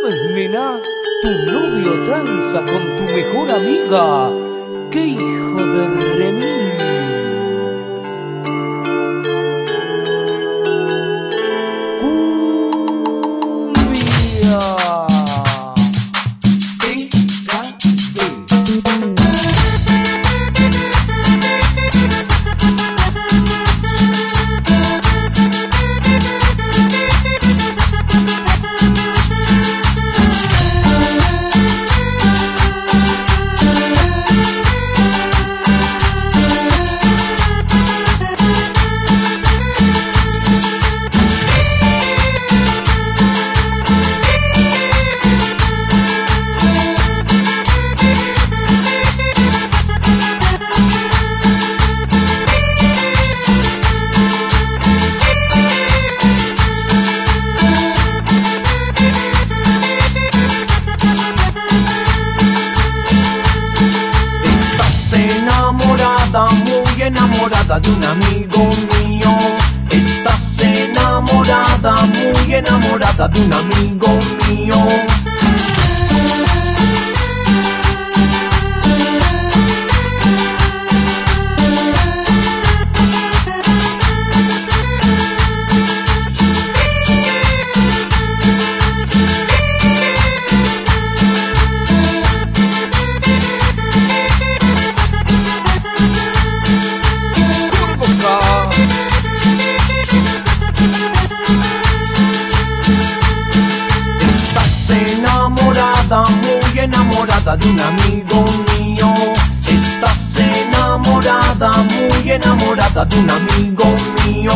sabes, nena? Tu novio tranza con tu mejor amiga. ¡Qué hijo de enamorada de un amigo mío. Estás enamorada, muy enamorada de un amigo mío. Muy enamorada de un amigo mío. Estás enamorada, muy enamorada de un amigo mío.